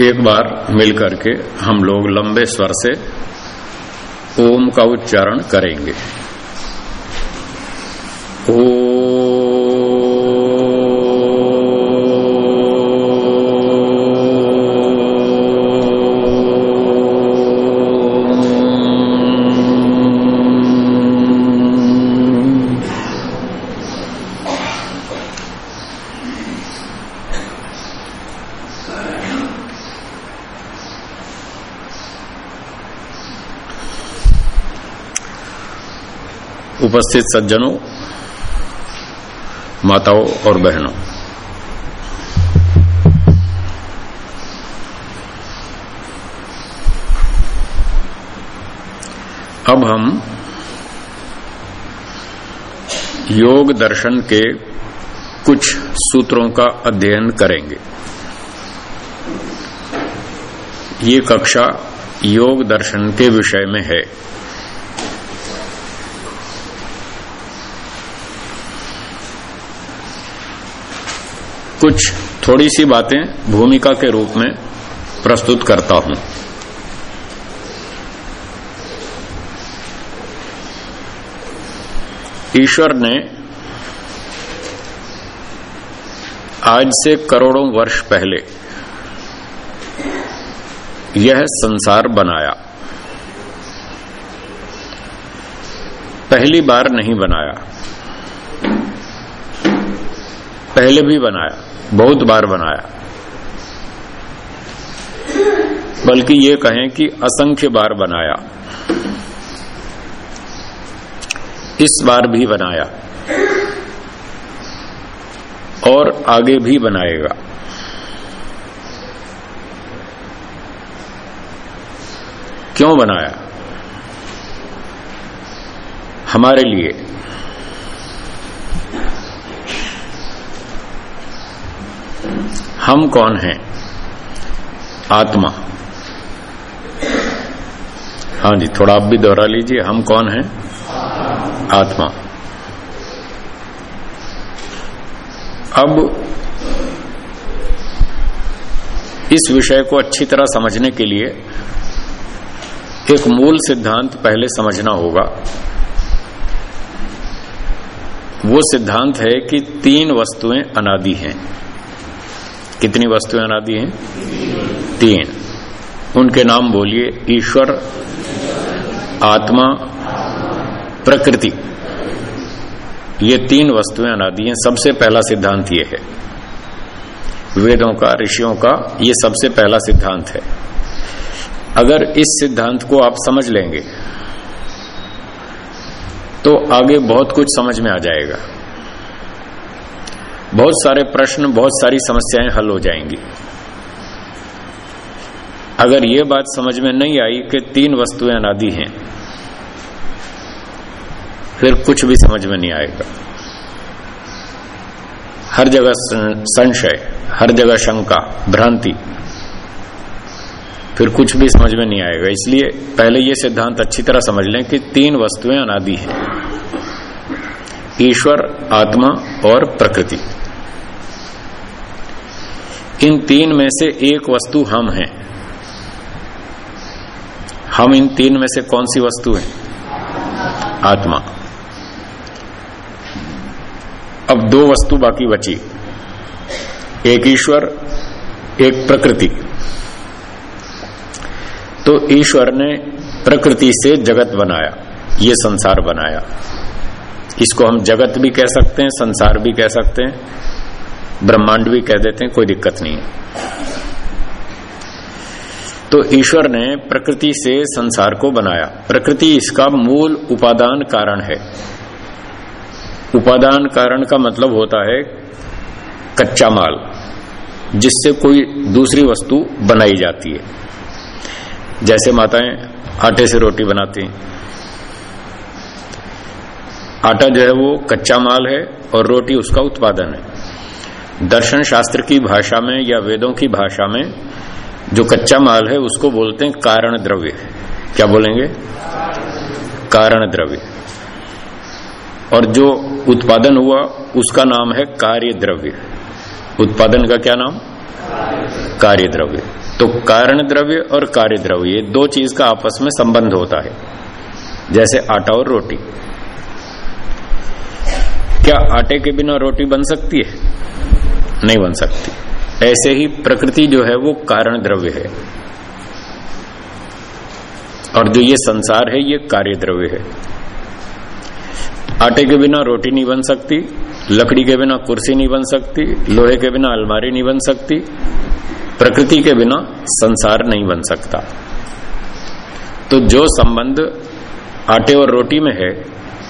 एक बार मिलकर के हम लोग लंबे स्वर से ओम का उच्चारण करेंगे। ओ उपस्थित सज्जनों, माताओं और बहनों। अब हम योग दर्शन के कुछ सूत्रों का अध्ययन करेंगे। ये कक्षा योग दर्शन के विषय में है। कुछ थोड़ी सी बातें भूमिका के रूप में प्रस्तुत करता हूँ। ईश्वर ने आज से करोड़ों वर्ष पहले यह संसार बनाया। पहली बार नहीं बनाया। पहले भी बनाया। बहुत बार बनाया। बल्कि ये कहें कि असंख्य बार बनाया। इस बार भी बनाया। और आगे भी बनाएगा। क्यों बनाया? हमारे लिए। हम कौन हैं? आत्मा। हाँ जी, थोड़ा आप भी दोहरा लीजिए, हम कौन हैं? आत्मा। अब इस विषय को अच्छी तरह समझने के लिए एक मूल सिद्धांत पहले समझना होगा। वो सिद्धांत है कि तीन वस्तुएँ अनादि हैं। कितनी वस्तुएँ अनादि हैं? तीन। उनके नाम बोलिए ईश्वर, आत्मा, प्रकृति। ये तीन वस्तुएँ अनादि हैं। सबसे पहला सिद्धांत ये है। वेदों का, ऋषियों का, ये सबसे पहला सिद्धांत है। अगर इस सिद्धांत को आप समझ लेंगे तो आगे बहुत कुछ समझ में आ जाएगा। बहुत सारे प्रश्न, बहुत सारी समस्याएँ हल हो जाएँगी। अगर ये बात समझ में नहीं आई कि तीन वस्तुएँ अनादि हैं, फिर कुछ भी समझ में नहीं आएगा। हर जगह संशय, हर जगह शंका, भ्रांति, फिर कुछ भी समझ में नहीं आएगा। इसलिए पहले ये सिद्धांत अच्छी तरह समझ लें कि तीन वस्तुएँ अनादि हैं। ईश्वर, आत्मा और प्रकृति। इन तीन में से एक वस्तु हम हैं। हम इन तीन में से कौन सी वस्तु है? आत्मा। अब दो वस्तु बाकी बची। एक ईश्वर, एक प्रकृति। तो ईश्वर ने प्रकृति से जगत बनाया, ये संसार बनाया। इसको हम जगत भी कह सकते हैं, संसार भी कह सकते हैं। ब्रह्मांड भी कह देते हैं, कोई दिक्कत नहीं है। तो ईश्वर ने प्रकृति से संसार को बनाया। प्रकृति इसका मूल उपादान कारण है। उपादान कारण का मतलब होता है कच्चा माल, जिससे कोई दूसरी वस्तु बनाई जाती है। जैसे माताएँ आटे से रोटी बनाती हैं। आटा जो है वो कच्चा माल है और रोटी उसका उत्पादन है। दर्शन शास्त्र की भाषा में या वेदों की भाषा में जो कच्चा माल है, उसको बोलते हैं कारण द्रव्य। क्या बोलेंगे? कारण द्रव्य। और जो उत्पादन हुआ, उसका नाम है कार्य द्रव्य। उत्पादन का क्या नाम? कार्य द्रव्य। तो कारण द्रव्य और कार्य द्रव्य, ये दो चीज़ का आपस में संबंध होता है। जैसे आटा और रोटी। क्या आटे के बिना रोटी बन सकती है? नहीं बन सकती। ऐसे ही प्रकृति जो है वो कारण द्रव्य है। और जो ये संसार है, ये कार्य द्रव्य है। आटे के बिना रोटी नहीं बन सकती, लकड़ी के बिना कुर्सी नहीं बन सकती, लोहे के बिना अलमारी नहीं बन सकती, प्रकृति के बिना संसार नहीं बन सकता। तो जो संबंध आटे और रोटी में है,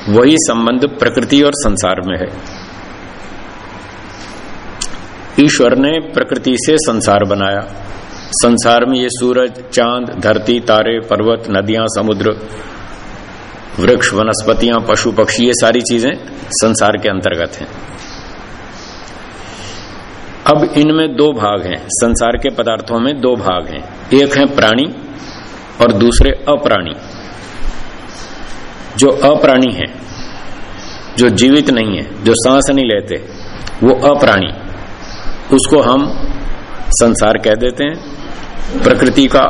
वही संबंध प्रकृति और संसार में है। ईश्वर ने प्रकृति से संसार बनाया। संसार में ये सूरज, चाँद, धरती, तारे, पर्वत, नदियाँ, समुद्र, वृक्ष, वनस्पतियाँ, पशु पक्षी, ये सारी चीज़ें संसार के अंतर्गत हैं। अब इनमें दो भाग हैं। संसार के पदार्थों में दो भाग हैं। एक है प्राणी और दूसरे अप्राणी। जो अप्राणी है, जो जीवित नहीं है, जो सांस नहीं लेते, वो अप्राणी। उसको हम संसार कह देते हैं, प्रकृति का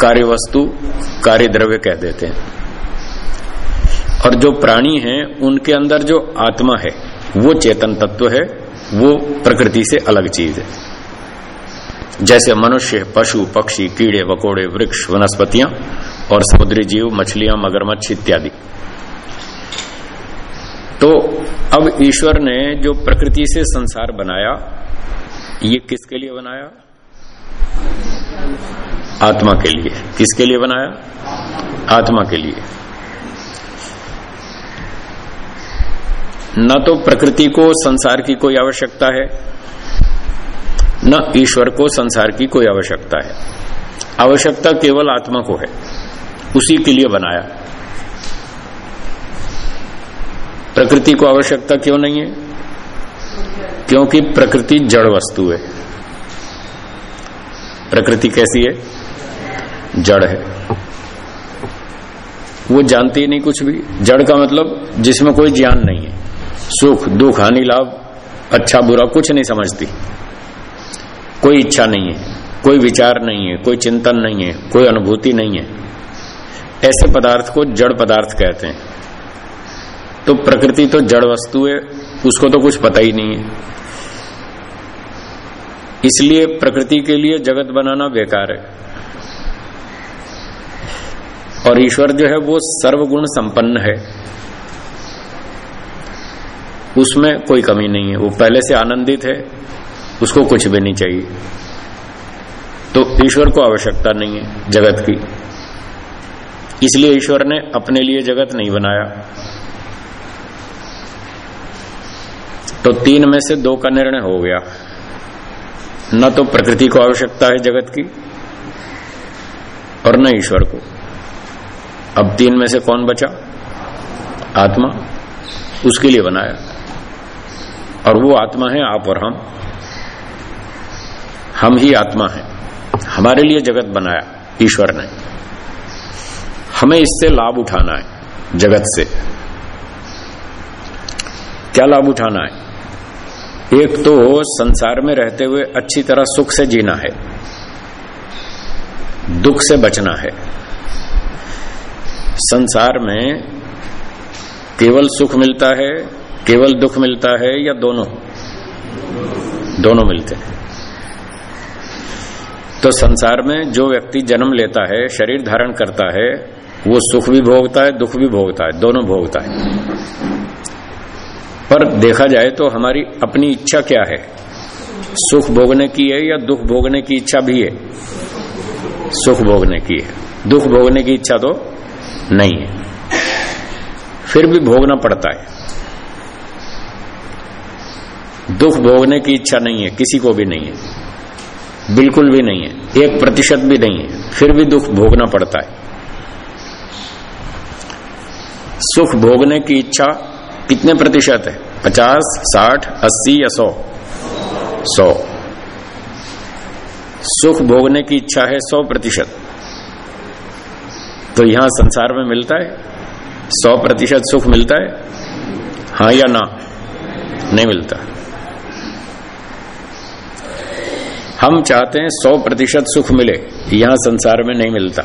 कार्य वस्तु कार्य द्रव्य कह देते हैं। और जो प्राणी हैं, उनके अंदर जो आत्मा है, वो चेतन तत्व है, वो प्रकृति से अलग चीज़ है। जैसे मनुष्य, पशु, पक्षी, कीड़े, वकोड़े, वृक्ष, वनस्पतियाँ और समुद्री जीव, मछलियाँ, मगरमच्छ इत्यादि। तो अब ईश्वर ने जो प्रकृति से संसार बनाया ये किसके लिए बनाया? आत्मा के लिए। किसके लिए बनाया? आत्मा के लिए। न तो प्रकृति को, संसार की कोई आवश्यकता है, न ईश्वर को, संसार की कोई आवश्यकता है। आवश्यकता केवल आत्मा को है। उसी के लिए बनाया। प्रकृति को आवश्यकता क्यों नहीं है? क्योंकि प्रकृति जड़ वस्तु है। प्रकृति कैसी है? जड़ है। वो जानती नहीं कुछ भी। जड़ का मतलब जिसमें कोई ज्ञान नहीं है। सुख, दुख, हानि, लाभ अच्छा बुरा कुछ नहीं समझती। कोई इच्छा नहीं है। कोई विचार नहीं है। कोई चिंतन नहीं है। कोई अनुभूति नहीं है। ऐसे पदार्थ को जड़ पदार्थ कहते हैं। तो प्रकृति तो जड़ वस्तु है। उसको तो कुछ पता ही नहीं है। इसलिए प्रकृति के लिए जगत बनाना बेकार है। और ईश्वर जो है वो सर्वगुण संपन्न है। उसमें कोई कमी नहीं है। वो पहले से आनंदित है, उसको कुछ भी नहीं चाहिए। तो ईश्वर को आवश्यकता नहीं है जगत की। इसलिए ईश्वर ने अपने लिए जगत नहीं बनाया। तो तीन में से दो का निर्णय हो गया। न तो प्रकृति को आवश्यकता है जगत की, और न ईश्वर को। अब तीन में से कौन बचा? आत्मा उसके लिए बनाया। और वो आत्मा है आप और हम। हम ही आत्मा है। हमारे लिए जगत बनाया, ईश्वर ने। हमें इससे लाभ उठाना है, जगत से। क्या लाभ उठाना है? एक तो संसार में रहते हुए अच्छी तरह सुख से जीना है, दुख से बचना है। संसार में केवल सुख मिलता है, केवल दुख मिलता है या दोनों? दोनों मिलते हैं। तो संसार में जो व्यक्ति जन्म लेता है, शरीर धारण करता है, वो सुख भी भोगता है, दुख भी भोगता है, दोनों भोगता है। पर देखा जाए तो हमारी अपनी इच्छा क्या है? सुख भोगने की है या दुख भोगने की इच्छा भी है? सुख भोगने की है। दुख भोगने की इच्छा तो नहीं है। फिर भी भोगना पड़ता है। दुख भोगने की इच्छा नहीं है, किसी को भी नहीं है। बिल्कुल भी नहीं है, एक प्रतिशत भी नहीं है। फिर भी दुख भोगना पड़ता है। सुख भोगने की इच्छा कितने प्रतिशत है? पचास, साठ, अस्सी या सौ? सौ। सुख भोगने की इच्छा है सौ प्रतिशत। तो यहाँ संसार में मिलता है? सौ प्रतिशत सुख मिलता है? हाँ या ना? नहीं मिलता। हम चाहते हैं सौ प्रतिशत सुख मिले, यहाँ संसार में नहीं मिलता।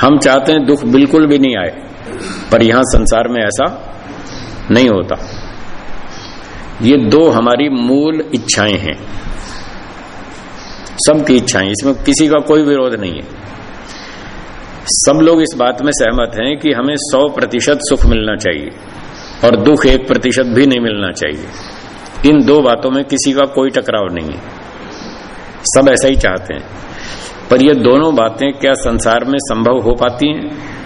हम चाहते हैं दुख बिल्कुल भी नहीं आए। पर यहाँ संसार में ऐसा नहीं होता। ये दो हमारी मूल इच्छाएँ हैं। सबकी इच्छाएँ, इसमें किसी का कोई विरोध नहीं है। सब लोग इस बात में सहमत हैं कि हमें सौ प्रतिशत सुख मिलना चाहिए और दुख एक प्रतिशत भी नहीं मिलना चाहिए। इन दो बातों में किसी का कोई टकराव नहीं है। सब ऐसा ही चाहते हैं। पर ये दोनों बातें क्या संसार में संभव हो पाती हैं?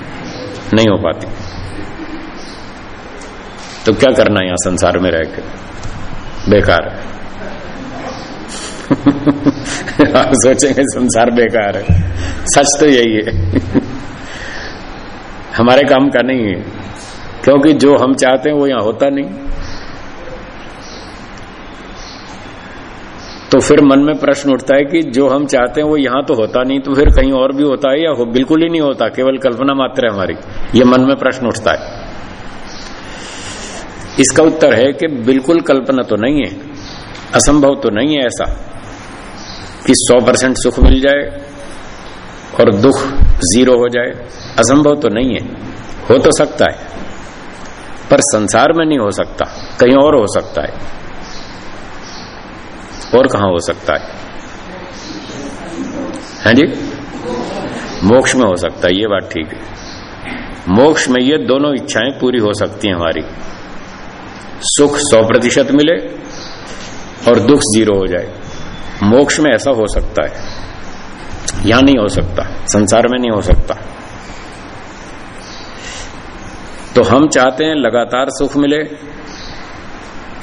नहीं हो पाती। तो क्या करना है यहाँ संसार में रह बेकार है। आप सोचेंगे संसार बेकार है। सच तो यही है। हमारे काम का नहीं है। क्योंकि जो हम चाहते हैं वो यहाँ होता नहीं। तो फिर मन में प्रश्न उठता है कि जो हम चाहते हैं वो यहाँ तो होता नहीं तो फिर कहीं और भी होता है या हो, बिल्कुल ही नहीं होता केवल कल्पना मात्र है हमारी। ये मन में प्रश्न उठता है। इसका उत्तर है कि बिल्कुल कल्पना तो नहीं है असंभव तो नहीं है ऐसा कि 100 परसेंट सुख मिल जाए और दुख ज़ीरो हो जाए। असंभव तो नहीं है हो तो सकता है पर संसार में नहीं हो सकता कहीं और हो सकता है। और कहा हो सकता है? हैं जी? मोक्ष में हो सकता है, ये बात ठीक है। मोक्ष में ये दोनों इच्छाएँ पूरी हो सकती हैं हमारी। सुख सौ प्रतिशत मिले और दुख ज़ीरो हो जाए। मोक्ष में ऐसा हो सकता है। यहाँ नहीं हो सकता, संसार में नहीं हो सकता। तो हम चाहते हैं लगातार सुख मिले,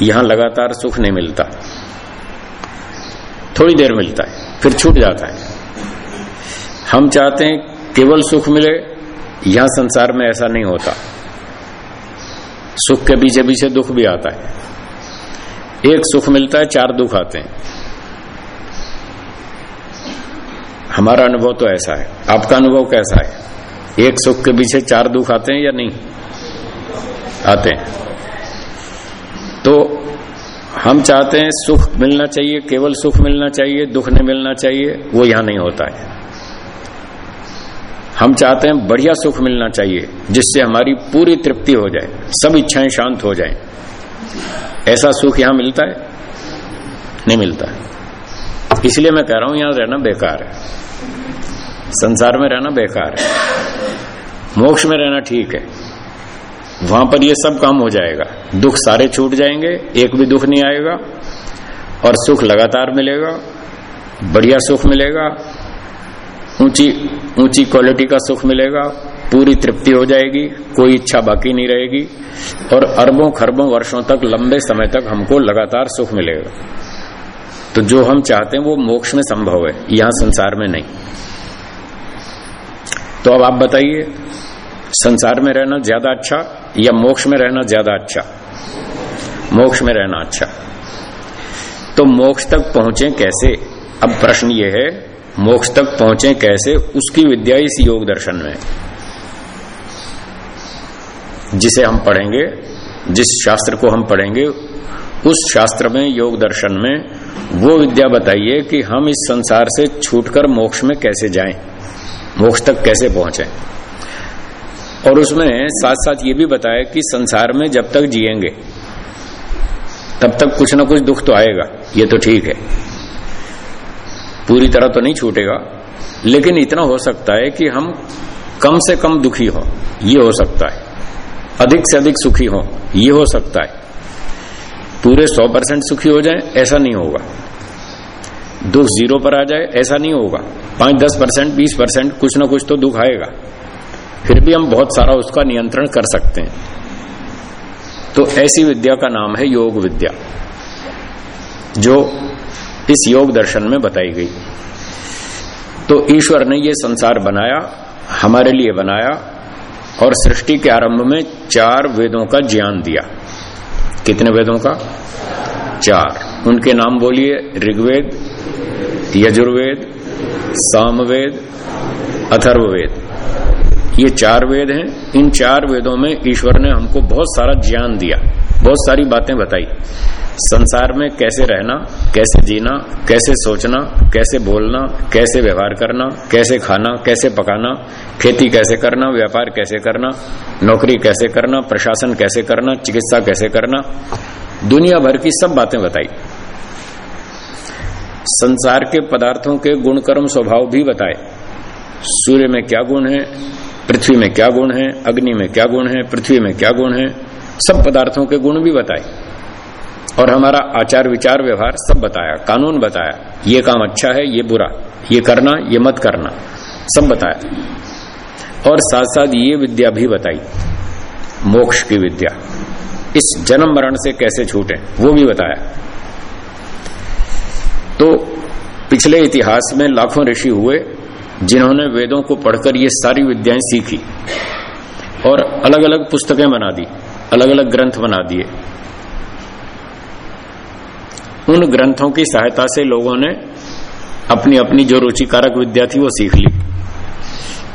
यहाँ लगातार सुख नहीं मिलता। थोड़ी देर मिलता है, फिर छूट जाता है। हम चाहते हैं केवल सुख मिले, यहाँ संसार में ऐसा नहीं होता। सुख के पीछे पीछे दुख भी आता है। एक सुख मिलता है, चार दुख आते हैं। हमारा अनुभव तो ऐसा है। आपका अनुभव कैसा है? एक सुख के पीछे चार दुख आते हैं या नहीं? आते हैं। तो हम चाहते हैं सुख मिलना चाहिए, केवल सुख मिलना चाहिए, दुख नहीं मिलना चाहिए, वो यहाँ नहीं होता है। हम चाहते हैं बढ़िया सुख मिलना चाहिए, जिससे हमारी पूरी तृप्ति हो जाए, सब इच्छाएँ शांत हो जाएँ। ऐसा सुख यहाँ मिलता है? नहीं मिलता इसलिए मैं कह रहा हूँ, यहाँ रहना बेकार है। संसार में रहना बेकार है। मोक्ष में रहना ठीक है। वहाँ पर ये सब काम हो जाएगा। दुख सारे छूट जाएँगे, एक भी दुख नहीं आएगा, और सुख लगातार मिलेगा, बढ़िया सुख मिलेगा, ऊँची ऊँची क्वालिटी का सुख मिलेगा, पूरी तृप्ति हो जाएगी, कोई इच्छा बाकी नहीं रहेगी, और अरबों खरबों वर्षों तक, लंबे समय तक हमको लगातार सुख मिलेगा। तो जो हम चाहते हैं, वो मोक्ष में संभव है, यहाँ संसार में नहीं। तो अब आप बताइए संसार में रहना ज़्यादा अच्छा या मोक्ष में रहना ज़्यादा अच्छा? मोक्ष में रहना अच्छा। तो मोक्ष तक पहुँचे कैसे? अब प्रश्न ये है, मोक्ष तक पहुँचे कैसे उसकी विद्या इस योग दर्शन में? जिसे हम पढ़ेंगे, जिस शास्त्र को हम पढ़ेंगे, उस शास्त्र में, योग दर्शन में, वो विद्या बताइए कि हम इस संसार से छूटकर मोक्ष में कैसे जाएँ? मोक्ष तक कैसे पहुँचे? और उसमें साथ साथ ये भी बताया कि संसार में जब तक जिएँगे, तब तक कुछ ना कुछ दुख तो आएगा, ये तो ठीक है। पूरी तरह तो नहीं छूटेगा, लेकिन इतना हो सकता है कि हम कम से कम दुखी हो, ये हो सकता है। अधिक से अधिक सुखी हो, ये हो सकता है। पूरे सौ परसेंट सुखी हो जाए, ऐसा नहीं होगा। दुख ज़ीरो पर आ जाए, ऐसा नहीं होगा। पाँच दस परसेंट, बीस परसेंट, कुछ ना कुछ तो दुख आएगा। फिर भी हम बहुत सारा उसका नियंत्रण कर सकते हैं। तो ऐसी विद्या का नाम है योग विद्या, जो इस योग दर्शन में बताई गई। तो ईश्वर ने ये संसार बनाया, हमारे लिए बनाया, और सृष्टि के आरंभ में चार वेदों का ज्ञान दिया। कितने वेदों का? चार। उनके नाम बोलिए, ऋग्वेद, यजुर्वेद, सामवेद, अथर्ववेद। ये चार वेद हैं। इन चार वेदों में ईश्वर ने हमको बहुत सारा ज्ञान दिया, बहुत सारी बातें बताई। संसार में कैसे रहना, कैसे जीना, कैसे सोचना, कैसे बोलना, कैसे व्यवहार करना, कैसे खाना, कैसे पकाना, खेती कैसे करना, व्यापार कैसे करना, नौकरी कैसे करना, प्रशासन कैसे करना, चिकित्सा कैसे करना, दुनिया भर की सब बातें बताई। संसार के पदार्थों के गुण कर्म स्वभाव भी बताए। सूर्य में क्या गुण है? पृथ्वी में क्या गुण है? अग्नि में क्या गुण है? पृथ्वी में क्या गुण है? सब पदार्थों के गुण भी बताए। और हमारा आचार विचार व्यवहार सब बताया, कानून बताया। ये काम अच्छा है, ये बुरा। ये करना, ये मत करना। सब बताया। और साथ साथ ये विद्या भी बताई। मोक्ष की विद्या। इस जन्म मरण से कैसे छूटे, वो भी बताया। तो पिछले इतिहास में लाखों ऋषि हुए जिन्होंने वेदों को पढ़कर ये सारी विद्याएँ सीखी और अलग अलग पुस्तकें बना दी अलग अलग ग्रंथ बना दिए। उन ग्रंथों की सहायता से लोगों ने अपनी अपनी जो रुचिकारक विद्या थी वो सीख ली।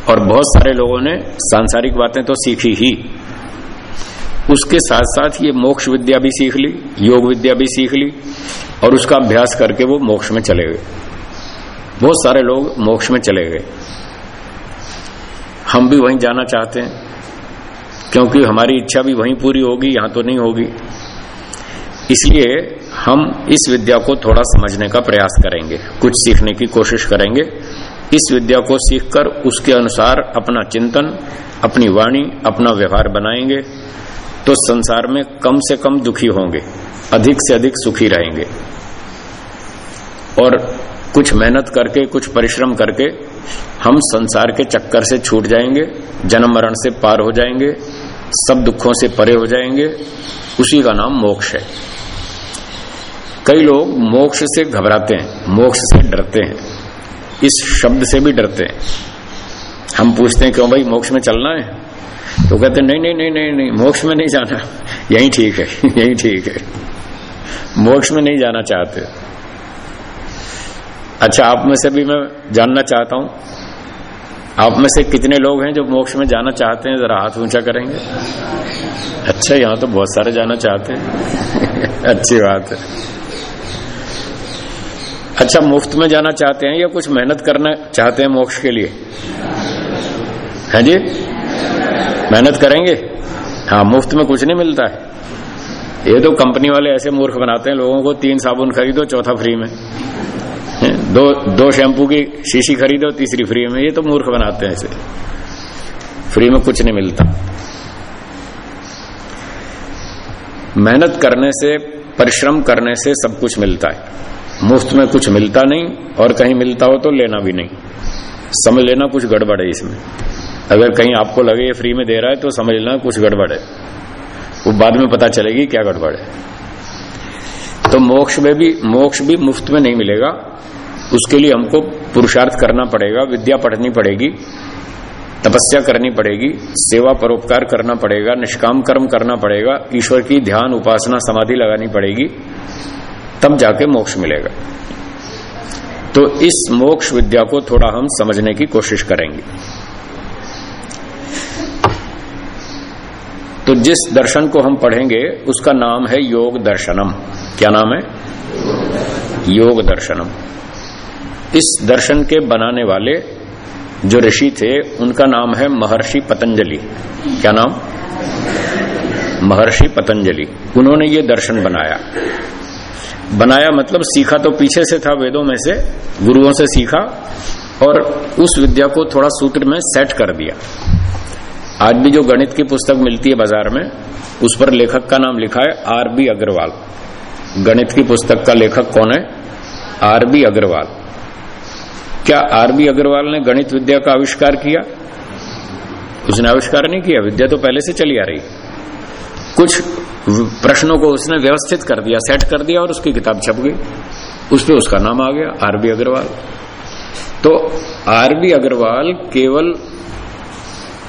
और बहुत सारे लोगों ने सांसारिक बातें तो सीखी ही। उसके साथ साथ ये मोक्ष विद्या भी सीख ली, योग विद्या भी सीख ली और उसका अभ्यास करके वो मोक्ष में चले गए। बहुत सारे लोग मोक्ष में चले गए। हम भी वहीं जाना चाहते हैं, क्योंकि हमारी इच्छा भी वहीं पूरी होगी, यहाँ तो नहीं होगी। इसलिए हम इस विद्या को थोड़ा समझने का प्रयास करेंगे, कुछ सीखने की कोशिश करेंगे। इस विद्या को सीखकर उसके अनुसार अपना चिंतन, अपनी वाणी, अपना व्यवहार बनाएँगे तो संसार में कम से कम दुखी होंगे, अधिक से अधिक सुखी रहेंगे। और कुछ मेहनत करके, कुछ परिश्रम करके हम संसार के चक्कर से छूट जाएँगे, जन्म मरण से पार हो जाएँगे, सब दुखों से परे हो जाएँगे, उसी का नाम मोक्ष है। कई लोग मोक्ष से घबराते हैं, मोक्ष से डरते हैं, इस शब्द से भी डरते हैं। हम पूछते हैं, क्यों भाई, मोक्ष में चलना है? तो कहते हैं, नहीं नहीं नहीं नहीं नहीं, मोक्ष में नहीं जाना। यही ठीक है, यही ठीक है। मोक्ष में नहीं जाना चाहते। अच्छा आप में से भी मैं जानना चाहता हूँ। आप में से कितने लोग हैं जो मोक्ष में जाना चाहते हैं? जरा हाथ ऊँचा करेंगे। अच्छा यहाँ तो बहुत सारे जाना चाहते हैं। अच्छी बात है। अच्छा मुफ़्त में जाना चाहते हैं या कुछ मेहनत करना चाहते हैं मोक्ष के लिए? है जी? मेहनत करेंगे? हाँ मुफ़्त में कुछ नहीं मिलता है। ये तो कंपनी वाले ऐसे मूर्ख बनाते हैं, लोगों को तीन साबुन खरीदो, चौथा फ्री में। दो दो शैम्पू की शीशी खरीदो, तीसरी फ्री में। ये तो मूर्ख बनाते हैं इसे। फ्री में कुछ नहीं मिलता। मेहनत करने से, परिश्रम करने से सब कुछ मिलता है। मुफ़्त में कुछ मिलता नहीं, और कहीं मिलता हो तो लेना भी नहीं। समझ लेना कुछ गड़बड़ है इसमें। अगर कहीं आपको लगे ये फ्री में दे रहा है तो समझ लेना कुछ गड़बड़ है। वो बाद में पता चलेगी क्या गड़बड़ है। तो मोक्ष में भी, मोक्ष भी मुफ़्त में नहीं मिलेगा। उसके लिए हमको पुरुषार्थ करना पड़ेगा, विद्या पढ़नी पड़ेगी, तपस्या करनी पड़ेगी, सेवा परोपकार करना पड़ेगा, निष्काम कर्म करना पड़ेगा, ईश्वर की ध्यान, उपासना, समाधि लगानी पड़ेगी, तब जाके मोक्ष मिलेगा। तो इस मोक्ष विद्या को थोड़ा हम समझने की कोशिश करेंगे। तो जिस दर्शन को हम पढ़ेंगे, उसका नाम है योग दर्शनम। क्या नाम है? योग दर्शनम। इस दर्शन के बनाने वाले जो ऋषि थे, उनका नाम है महर्षि पतंजलि। क्या नाम? महर्षि पतंजलि। उन्होंने ये दर्शन बनाया। बनाया मतलब सीखा तो पीछे से था वेदों में से, गुरुओं से सीखा, और उस विद्या को थोड़ा सूत्र में सेट कर दिया। आज भी जो गणित की पुस्तक मिलती है बाज़ार में, उस पर लेखक का नाम लिखा है आर बी अग्रवाल। गणित की पुस्तक का लेखक कौन है? R B Agarwal. क्या आरबी अग्रवाल ने गणित विद्या का आविष्कार किया? उसने आविष्कार नहीं किया, विद्या तो पहले से चली आ रही। कुछ प्रश्नों को उसने व्यवस्थित कर दिया, सेट कर दिया और उसकी किताब छप गई। उस पर उसका नाम आ गया, आरबी अग्रवाल। तो आरबी अग्रवाल केवल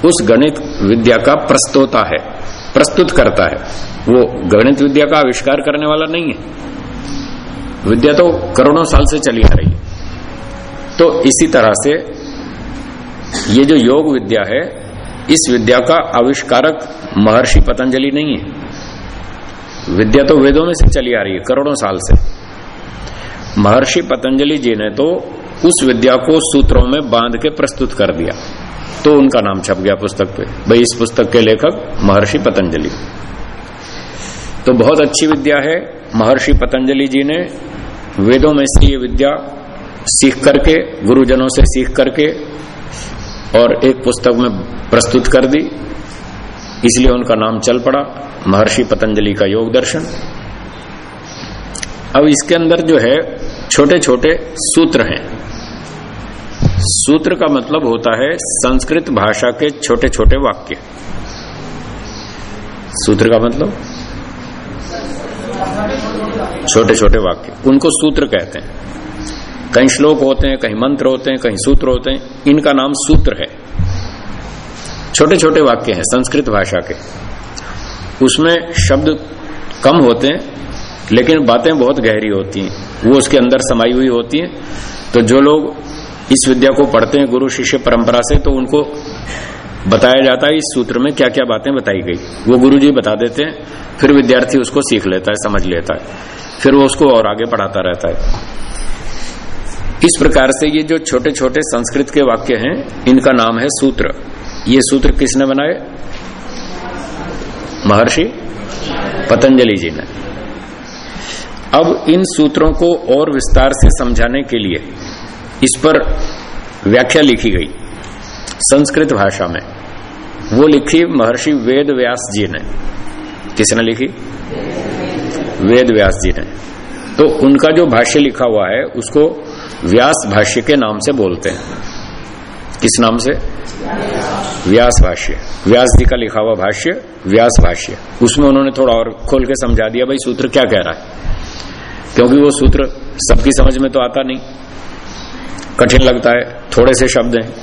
उस गणित विद्या का प्रस्तोता है, प्रस्तुत करता है। वो गणित विद्या का आविष्कार करने वाला नहीं है। विद्या तो करोड़ों साल से चली आ रही है। तो इसी तरह से ये जो योग विद्या है, इस विद्या का आविष्कारक महर्षि पतंजलि नहीं है। विद्या तो वेदों में से चली आ रही है, करोड़ों साल से। महर्षि पतंजलि जी ने तो उस विद्या को सूत्रों में बाँध के प्रस्तुत कर दिया। तो उनका नाम छप गया पुस्तक पे, भाई इस पुस्तक के लेखक महर्षि पतंजलि। तो बहुत अच्छी विद्या है। महर्षि पतंजलि जी ने वेदों में से ये विद्या सीख करके, गुरुजनों से सीख करके और एक पुस्तक में प्रस्तुत कर दी। इसलिए उनका नाम चल पड़ा महर्षि पतंजलि का योग दर्शन। अब इसके अंदर जो है छोटे छोटे सूत्र हैं। सूत्र का मतलब होता है संस्कृत भाषा के छोटे छोटे वाक्य। सूत्र का मतलब? छोटे छोटे वाक्य। उनको सूत्र कहते हैं। कहीं श्लोक होते हैं कहीं मंत्र होते हैं कहीं सूत्र होते हैं, इनका नाम सूत्र है। छोटे छोटे वाक्य हैं, संस्कृत भाषा के। उसमें शब्द कम होते हैं, लेकिन बातें बहुत गहरी होती हैं। वो उसके अंदर समाई हुई होती हैं। तो जो लोग इस विद्या को पढ़ते हैं, गुरु शिष्य परंपरा से तो उनको बताया जाता है इस सूत्र में क्या क्या बातें बताई गई। वो गुरु जी बता देते हैं, फिर विद्यार्थी उसको सीख लेता है, समझ लेता है। फिर वो उसको और आगे पढ़ाता रहता है। इस प्रकार से ये जो छोटे छोटे संस्कृत के वाक्य हैं, इनका नाम है सूत्र। ये सूत्र किसने बनाए? महर्षि पतंजलि जी ने। अब इन सूत्रों को और विस्तार से समझाने के लिए इस पर व्याख्या लिखी गई संस्कृत भाषा में। वो लिखी महर्षि वेद व्यास जी ने। किसने लिखी? वेद व्यास जी ने। तो उनका जो भाष्य लिखा हुआ है, उसको व्यास भाष्य के नाम से बोलते हैं। किस नाम से? व्यास भाष्य। व्यास जी का लिखा हुआ भाष्य, व्यास भाष्य। उसमें उन्होंने थोड़ा और खोल के समझा दिया, भाई सूत्र क्या कह रहा है? क्योंकि वो सूत्र सबकी समझ में तो आता नहीं। कठिन लगता है, थोड़े से शब्द हैं।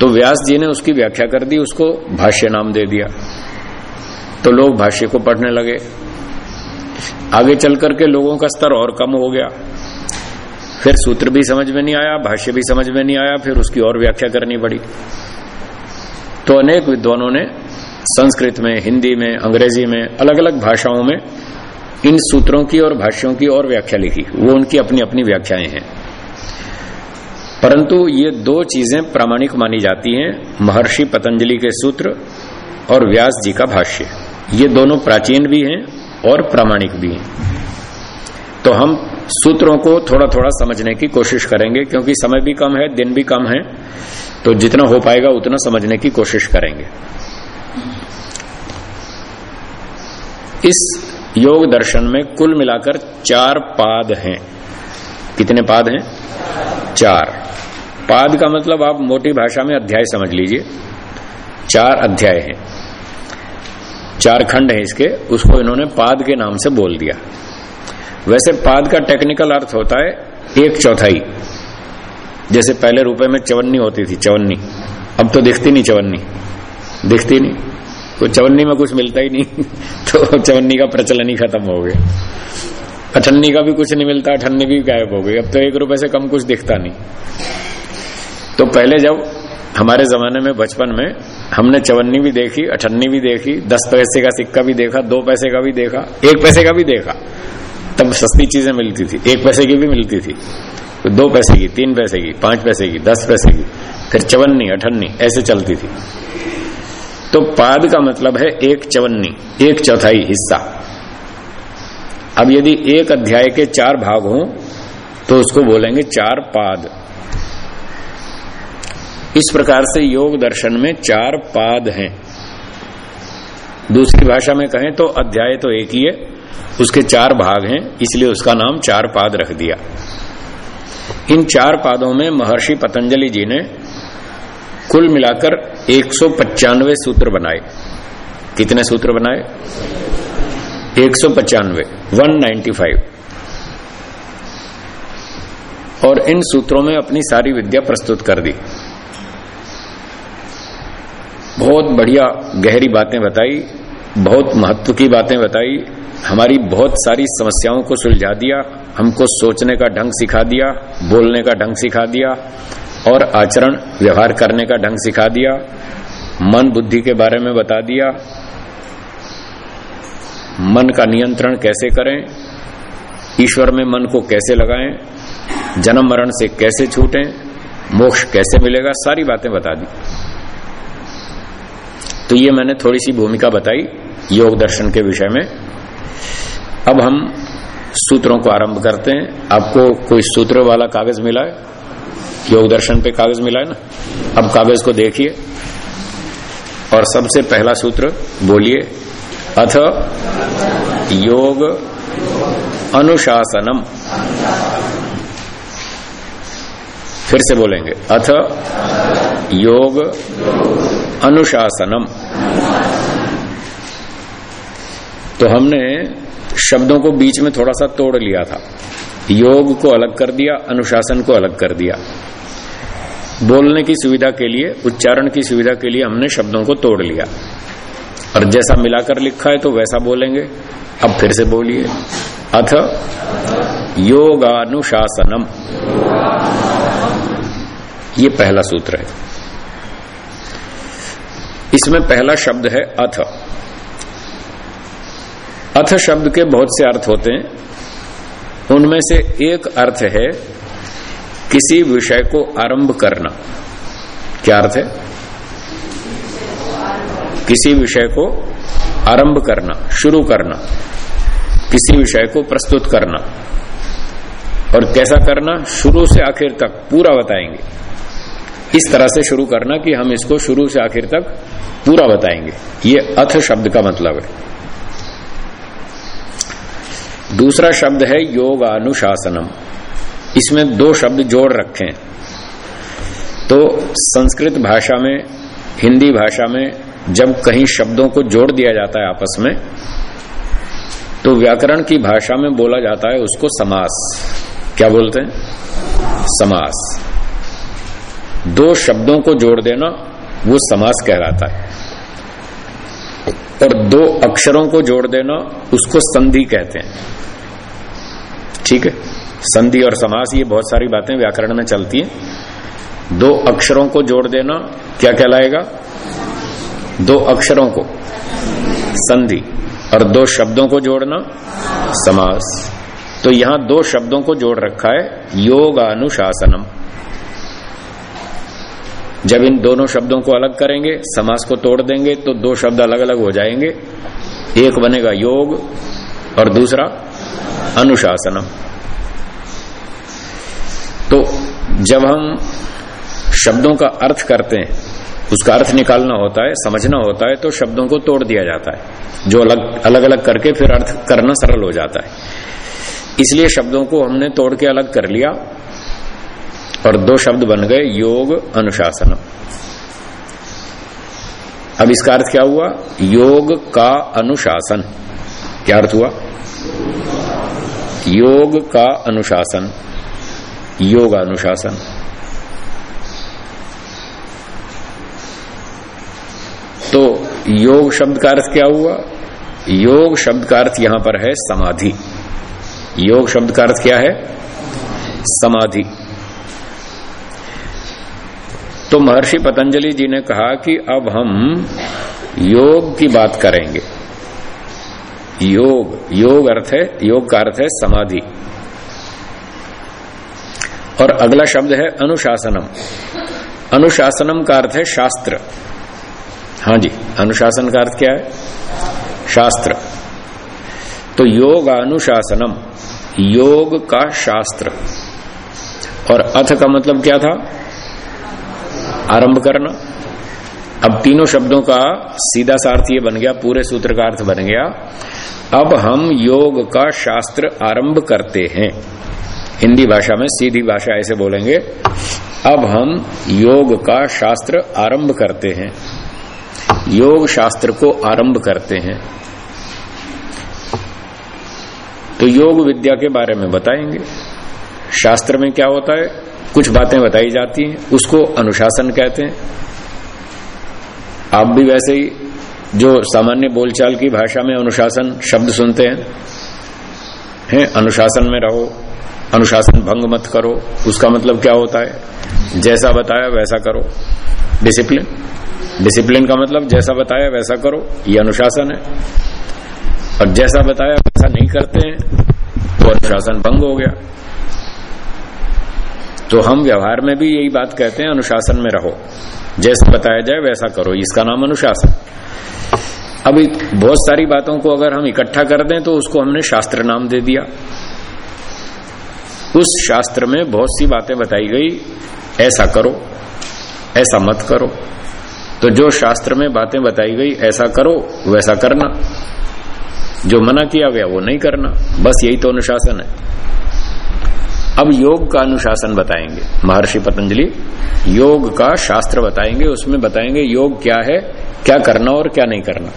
तो व्यास जी ने उसकी व्याख्या कर दी, उसको भाष्य नाम दे दिया। तो लोग भाष्य को पढ़ने लगे। आगे चल करके लोगों का स्तर और कम हो गया। फिर सूत्र भी समझ में नहीं आया, भाष्य भी समझ में नहीं आया, फिर उसकी और व्याख्या करनी पड़ी। तो अनेक विद्वानों ने संस्कृत में, हिंदी में, अंग्रेज़ी में अलग अलग भाषाओं में इन सूत्रों की और भाष्यों की और व्याख्या लिखी। वो उनकी अपनी अपनी व्याख्याएँ हैं। परंतु ये दो चीज़ें प्रामाणिक मानी जाती हैं, महर्षि पतंजलि के सूत्र और व्यास जी का भाष्य। ये दोनों प्राचीन भी हैं और प्रामाणिक भी हैं। तो हम सूत्रों को थोड़ा थोड़ा समझने की कोशिश करेंगे, क्योंकि समय भी कम है, दिन भी कम है तो जितना हो पाएगा उतना समझने की कोशिश करेंगे। इस योग दर्शन में कुल मिलाकर चार पाद हैं। कितने पाद हैं? चार। पाद का मतलब आप मोटी भाषा में अध्याय समझ लीजिए। चार अध्याय हैं। चार खंड है इसके, उसको इन्होंने पाद के नाम से बोल दिया। वैसे पाद का टेक्निकल अर्थ होता है एक चौथाई। जैसे पहले रुपए में चवन्नी होती थी, चवन्नी। अब तो दिखती नहीं चवन्नी। दिखती नहीं। तो चवन्नी में कुछ मिलता ही नहीं। तो चवन्नी का प्रचलन ही खत्म हो गया। अठन्नी का भी कुछ नहीं मिलता, अठन्नी भी गायब हो गई। अब तो एक रुपए से कम कुछ दिखता नहीं। तो पहले जब हमारे जमाने में, बचपन में हमने चवन्नी भी देखी, अठन्नी भी देखी, दस पैसे का सिक्का भी देखा, दो पैसे का भी देखा, एक पैसे का भी देखा। तब सस्ती चीज़ें मिलती थी। एक पैसे की भी मिलती थी। तो दो पैसे की, तीन पैसे की, पाँच पैसे की, दस पैसे की, फिर चवन्नी, अठन्नी, ऐसे चलती थी। तो पाद का मतलब है एक चवन्नी, एक चौथाई हिस्सा। अब यदि एक अध्याय के चार भाग हों तो उसको बोलेंगे चार पाद। इस प्रकार से योग दर्शन में चार पाद हैं। दूसरी भाषा में कहें तो अध्याय तो एक ही है। उसके चार भाग हैं, इसलिए उसका नाम चार पाद रख दिया। इन चार पादों में महर्षि पतंजलि जी ने कुल मिलाकर एक सूत्र बनाए। कितने सूत्र बनाए? एक सौ पचानवे वन नाइन्टी फाइव और इन सूत्रों में अपनी सारी विद्या प्रस्तुत कर दी। बहुत बढ़िया गहरी बातें बताई, बहुत महत्व की बातें बताई हमारी बहुत सारी समस्याओं को सुलझा दिया, हमको सोचने का ढंग सिखा दिया, बोलने का ढंग सिखा दिया, और आचरण व्यवहार करने का ढंग सिखा दिया, मन बुद्धि के बारे में बता दिया, मन का नियंत्रण कैसे करें, ईश्वर में मन को कैसे लगाएँ, जन्म मरण से कैसे छूटें, मोक्ष कैसे मिलेगा, सारी बातें बता दी। तो ये मैंने थोड़ी सी भूमिका बताई योग दर्शन के विषय में। अब हम सूत्रों को आरंभ करते हैं। आपको कोई सूत्र वाला कागज़ मिला है? योग दर्शन पे कागज़ मिला है ना? अब कागज़ को देखिए। और सबसे पहला सूत्र बोलिए, अथ योग अनुशासनम। फिर से बोलेंगे, अथ योग अनुशासनम। तो हमने शब्दों को बीच में थोड़ा सा तोड़ लिया था। योग को अलग कर दिया, अनुशासन को अलग कर दिया। बोलने की सुविधा के लिए, उच्चारण की सुविधा के लिए हमने शब्दों को तोड़ लिया। और जैसा मिलाकर लिखा है तो वैसा बोलेंगे। अब फिर से बोलिए। अथ योगानुशासनम। ये पहला सूत्र है। इसमें पहला शब्द है अथ। अथ शब्द के बहुत से अर्थ होते हैं। उनमें से एक अर्थ है किसी विषय को आरंभ करना। क्या अर्थ है? किसी विषय को आरंभ करना, शुरू करना, किसी विषय को प्रस्तुत करना। और कैसा करना? शुरू से आखिर तक, पूरा बताएँगे। इस तरह से शुरू करना कि हम इसको शुरू से आखिर तक पूरा बताएँगे। ये अथ शब्द का मतलब है। दूसरा शब्द है योग अनुशासनम इसमें दो शब्द जोड़ रखे। तो संस्कृत भाषा में, हिंदी भाषा में जब कहीं शब्दों को जोड़ दिया जाता है आपस में तो व्याकरण की भाषा में बोला जाता है उसको समास। क्या बोलते हैं? समास। दो शब्दों को जोड़ देना, वो समास कहलाता है। और दो अक्षरों को जोड़ देना, उसको संधि कहते हैं। ठीक है? संधि और समास, ये बहुत सारी बातें व्याकरण में चलती हैं। दो अक्षरों को जोड़ देना, क्या कहलाएगा? दो अक्षरों को। संधि और दो शब्दों को जोड़ना, समास। तो यहाँ दो शब्दों को जोड़ रखा है, योगानुशासनम। जब इन दोनों शब्दों को अलग करेंगे, समास को तोड़ देंगे तो दो शब्द अलग अलग हो जाएँगे। एक बनेगा योग और दूसरा अनुशासनम। तो जब हम शब्दों का अर्थ करते हैं, उसका अर्थ निकालना होता है, समझना होता है तो शब्दों को तोड़ दिया जाता है। जो अलग अलग अलग करके फिर अर्थ करना सरल हो जाता है। इसलिए शब्दों को हमने तोड़ के अलग कर लिया और दो शब्द बन गए, योग, अनुशासनम। अब इसका अर्थ क्या हुआ? योग का अनुशासन। क्या अर्थ हुआ? योग का अनुशासन योग अनुशासन तो योग शब्द का अर्थ क्या हुआ? योग शब्द का अर्थ यहाँ पर है समाधि। योग शब्द का अर्थ क्या है? समाधि। तो महर्षि पतंजलि जी ने कहा कि अब हम योग की बात करेंगे। योग योग अर्थ है, योग का अर्थ है समाधि। और अगला शब्द है अनुशासनम। अनुशासनम का अर्थ है शास्त्र। हाँ जी, अनुशासन का अर्थ क्या है? शास्त्र। तो योग अनुशासनम योग का शास्त्र। और अथ का मतलब क्या था? आरंभ करना। अब तीनों शब्दों का सीधा सा अर्थ ये बन गया, पूरे सूत्र का अर्थ बन गया। अब हम योग का शास्त्र आरंभ करते हैं। हिंदी भाषा में सीधी भाषा ऐसे बोलेंगे, अब हम योग का शास्त्र आरंभ करते हैं। योग शास्त्र को आरंभ करते हैं। तो योग विद्या के बारे में बताएँगे। शास्त्र में क्या होता है? कुछ बातें बताई जाती हैं, उसको अनुशासन कहते हैं। आप भी वैसे ही जो सामान्य बोलचाल की भाषा में अनुशासन शब्द सुनते हैं हैं, अनुशासन में रहो, अनुशासन भंग मत करो, उसका मतलब क्या होता है? जैसा बताया वैसा करो। डिसिप्लिन डिसिप्लिन का मतलब जैसा बताया वैसा करो, ये अनुशासन है। और जैसा बताया वैसा नहीं करते हैं तो अनुशासन भंग हो गया। तो हम व्यवहार में भी यही बात कहते हैं, अनुशासन में रहो। जैसा बताया जाए वैसा करो, इसका नाम अनुशासन। अभी बहुत सारी बातों को अगर हम इकट्ठा कर दें तो उसको हमने शास्त्र नाम दे दिया। उस शास्त्र में बहुत सी बातें बताई गई, ऐसा करो, ऐसा मत करो। तो जो शास्त्र में बातें बताई गई, ऐसा करो, वैसा करना। जो मना किया गया, वो नहीं करना। बस यही तो अनुशासन है। अब योग का अनुशासन बताएँगे। महर्षि पतंजलि, योग का शास्त्र बताएँगे, उसमें बताएँगे योग क्या है, क्या करना और क्या नहीं करना।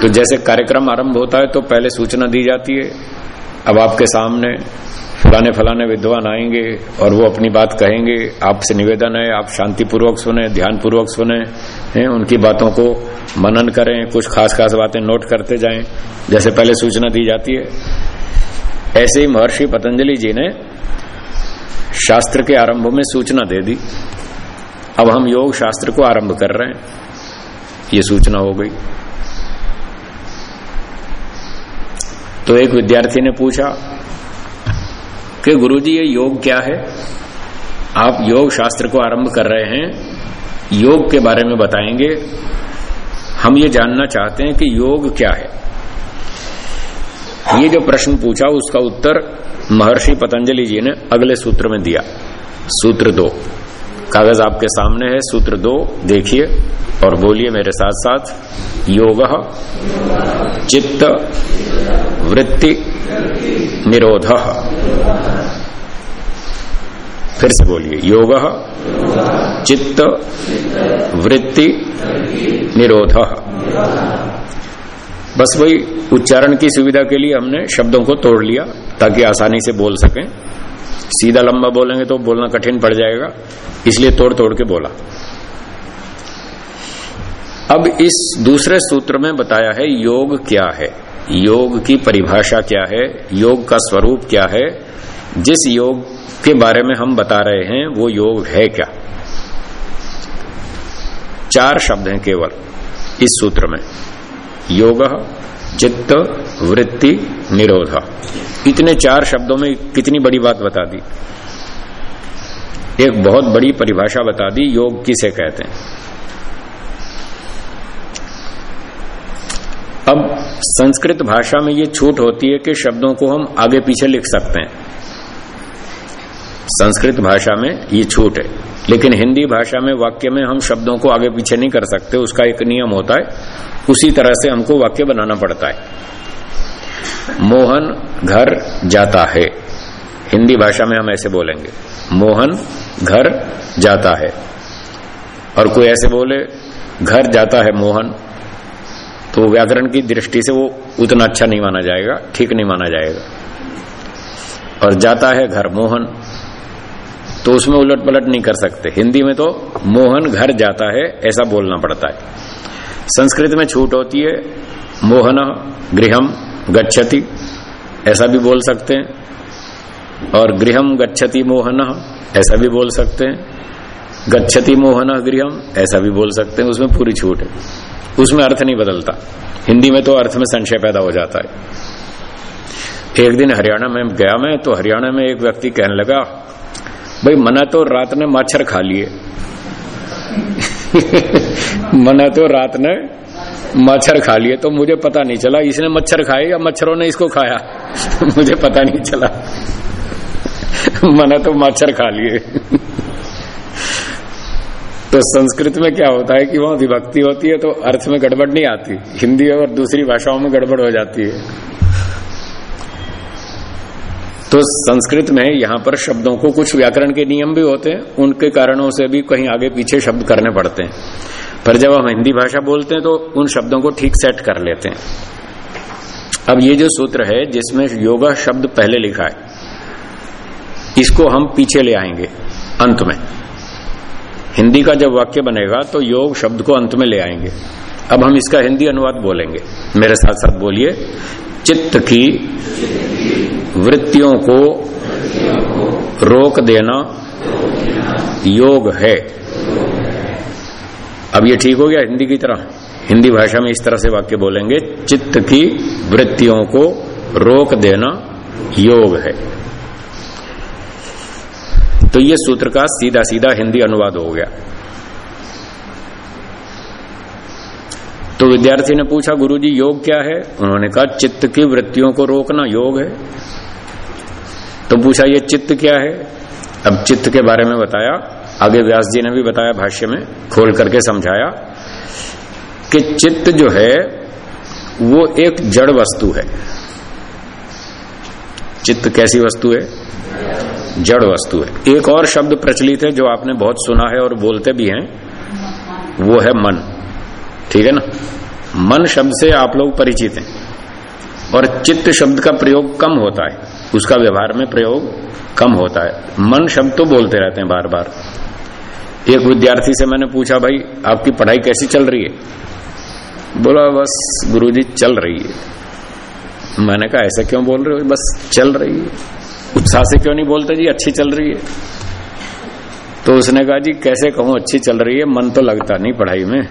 तो जैसे कार्यक्रम आरंभ होता है तो पहले सूचना दी जाती है, अब आपके सामने फलाने फलाने विद्वान आएँगे और वो अपनी बात कहेंगे। आपसे निवेदन है, आप शांतिपूर्वक सुने, ध्यानपूर्वक सुने, हैं, उनकी बातों को मनन करें, कुछ खास खास बातें नोट करते जाएँ। जैसे पहले सूचना दी जाती है, ऐसे ही महर्षि पतंजलि जी ने शास्त्र के आरंभ में सूचना दे दी। अब हम योग शास्त्र को आरंभ कर रहे हैं। ये सूचना हो गई। तो एक विद्यार्थी ने पूछा कि गुरुजी, ये योग क्या है? आप योग शास्त्र को आरंभ कर रहे हैं। योग के बारे में बताएँगे। हम ये जानना चाहते हैं कि योग क्या है। ये जो प्रश्न पूछा, उसका उत्तर महर्षि पतंजलि जी ने अगले सूत्र में दिया। सूत्र दो। कागज़ आपके सामने है। सूत्र दो, देखिए। और बोलिए मेरे साथ साथ, योग, चित्त, वृत्ति, निरोध। फिर से बोलिए, योग, चित्त, वृत्ति, निरोध। बस वही उच्चारण की सुविधा के लिए हमने शब्दों को तोड़ लिया, ताकि आसानी से बोल सकें। सीधा लंबा बोलेंगे तो बोलना कठिन पड़ जाएगा, इसलिए तोड़ तोड़ के बोला। अब इस दूसरे सूत्र में बताया है, योग क्या है? योग की परिभाषा क्या है? योग का स्वरूप क्या है? जिस योग के बारे में हम बता रहे हैं, वो योग है क्या? चार शब्द हैं केवल इस सूत्र में। योग, चित्त, वृत्ति, निरोध। इतने चार शब्दों में कितनी बड़ी बात बता दी? एक बहुत बड़ी परिभाषा बता दी, योग किसे कहते हैं? अब संस्कृत भाषा में ये छूट होती है कि शब्दों को हम आगे पीछे लिख सकते हैं। संस्कृत भाषा में ये छूट है। लेकिन हिंदी भाषा में वाक्य में हम शब्दों को आगे पीछे नहीं कर सकते, उसका एक नियम होता है। उसी तरह से हमको वाक्य बनाना पड़ता है। मोहन घर जाता है। हिंदी भाषा में हम ऐसे बोलेंगे। मोहन घर जाता है। और कोई ऐसे बोले, घर जाता है मोहन। तो व्याकरण की दृष्टि से वो उतना अच्छा नहीं माना जाएगा, ठीक नहीं माना जाएगा। और जाता है घर, मोहन। तो उसमें उलट पलट नहीं कर सकते। हिंदी में तो मोहन घर जाता है, ऐसा बोलना पड़ता है। संस्कृत में छूट होती है, मोहन गृहम गच्छति, ऐसा भी बोल सकते हैं। और गृहम गच्छति मोहन, ऐसा भी बोल सकते हैं। गच्छति मोहन गृहम, ऐसा भी बोल सकते हैं। उसमें पूरी छूट है। उसमें अर्थ नहीं बदलता। हिंदी में तो अर्थ में संशय पैदा हो जाता है। एक दिन हरियाणा में गया मैं तो हरियाणा में एक व्यक्ति कहने लगा, भाई, मना तो रात ने मच्छर खा लिए। मना तो रात ने मच्छर खा लिए तो मुझे पता नहीं चला, इसने मच्छर खाए या मच्छरों ने इसको खाया? मुझे पता नहीं चला। मना तो मच्छर खा लिए। तो संस्कृत में क्या होता है कि वहाँ विभक्ति होती है तो अर्थ में गड़बड़ नहीं आती। हिंदी और दूसरी भाषाओं में गड़बड़ हो जाती है। तो संस्कृत में यहाँ पर शब्दों को कुछ व्याकरण के नियम भी होते हैं, उनके कारणों से भी कहीं आगे पीछे शब्द करने पड़ते हैं। पर जब हम हिंदी भाषा बोलते हैं तो उन शब्दों को ठीक सेट कर लेते हैं। अब ये जो सूत्र है, जिसमें योगा शब्द पहले लिखा है, इसको हम पीछे ले आएँगे, अंत में। हिंदी का जब वाक्य बनेगा तो योग शब्द को अंत में ले आएँगे। अब हम इसका हिंदी अनुवाद बोलेंगे। मेरे साथ साथ बोलिए। चित्त की वृत्तियों को रोक देना योग है। अब ये ठीक हो गया हिंदी की तरह? हिंदी भाषा में इस तरह से वाक्य बोलेंगे। चित्त की वृत्तियों को रोक देना योग है। तो ये सूत्र का सीधा सीधा हिंदी अनुवाद हो गया। तो विद्यार्थी ने पूछा, गुरुजी, योग क्या है? उन्होंने कहा, चित्त की वृत्तियों को रोकना योग है। तो पूछा, ये चित्त क्या है? अब चित्त के बारे में बताया। आगे व्यास जी ने भी बताया भाष्य में, खोल करके समझाया कि चित्त जो है, वो एक जड़ वस्तु है। चित्त कैसी वस्तु है? जड़ वस्तु है। एक और शब्द प्रचलित है जो आपने बहुत सुना है और बोलते भी हैं, वो है मन। ठीक है ना? मन शब्द से आप लोग परिचित हैं और चित्त शब्द का प्रयोग कम होता है। उसका व्यवहार में प्रयोग कम होता है। मन शब्द तो बोलते रहते हैं बार बार एक विद्यार्थी से मैंने पूछा, भाई, आपकी पढ़ाई कैसी चल रही है? बोला, बस गुरुजी, चल रही है। मैंने कहा, ऐसा क्यों बोल रहे हो? बस चल रही है। उत्साह से क्यों नहीं बोलते जी? अच्छी चल रही है। तो उसने कहा, जी, कैसे कहूँ, अच्छी चल रही है? मन तो लगता नहीं पढ़ाई में।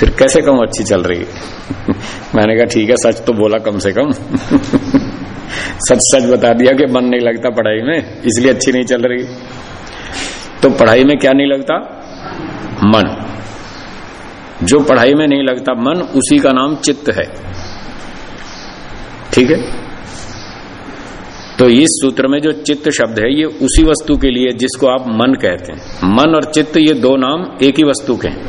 फिर कैसे कहूँ, अच्छी चल रही है? मैंने कहा, ठीक है, सच तो बोला कम से कम। सच सच बता दिया कि मन नहीं लगता पढ़ाई में, इसलिए अच्छी नहीं चल रही तो पढ़ाई में क्या नहीं लगता? मन। जो पढ़ाई में नहीं लगता मन, उसी का नाम चित्त है। ठीक है? तो इस सूत्र में जो चित्त शब्द है, ये उसी वस्तु के लिए जिसको आप मन कहते हैं। मन और चित्त, ये दो नाम एक ही वस्तु के हैं।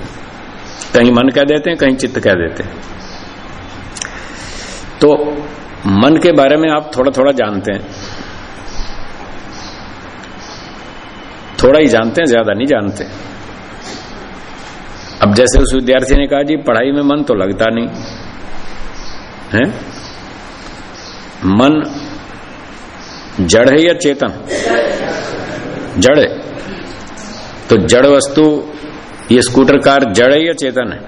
कहीं मन कह देते हैं, कहीं चित्त कह देते हैं। तो मन के बारे में आप थोड़ा थोड़ा जानते हैं। थोड़ा ही जानते हैं, ज़्यादा नहीं जानते। अब जैसे उस विद्यार्थी ने कहा, जी, पढ़ाई में मन तो लगता नहीं। है? मन जड़ है या चेतन? जड़ है। तो जड़ वस्तु, ये स्कूटर कार जड़ है या चेतन है?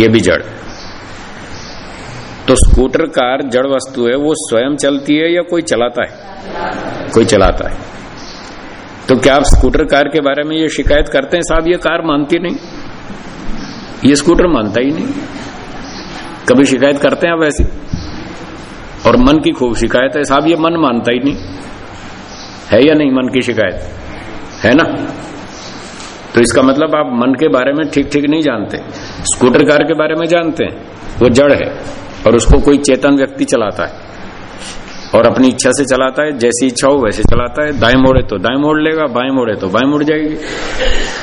ये भी जड़। तो स्कूटर कार जड़ वस्तु है, वो स्वयं चलती है या कोई चलाता है? कोई चलाता है। तो क्या आप स्कूटर कार के बारे में ये शिकायत करते हैं, साहब, ये कार मानती नहीं? ये स्कूटर मानता ही नहीं। कभी शिकायत करते हैं आप ऐसी? और मन की खूब शिकायत है, साहब, ये मन मानता ही नहीं। है या नहीं मन की शिकायत? है ना? तो इसका मतलब आप मन के बारे में ठीक ठीक नहीं जानते। स्कूटर कार के बारे में जानते हैं, वो जड़ है, और उसको कोई चेतन व्यक्ति चलाता है। और अपनी इच्छा से चलाता है, जैसी इच्छा हो वैसे चलाता है। दाएँ मोड़े तो दाएँ मोड़ लेगा, बाएँ मोड़े तो बाएँ मुड़ जाएगी।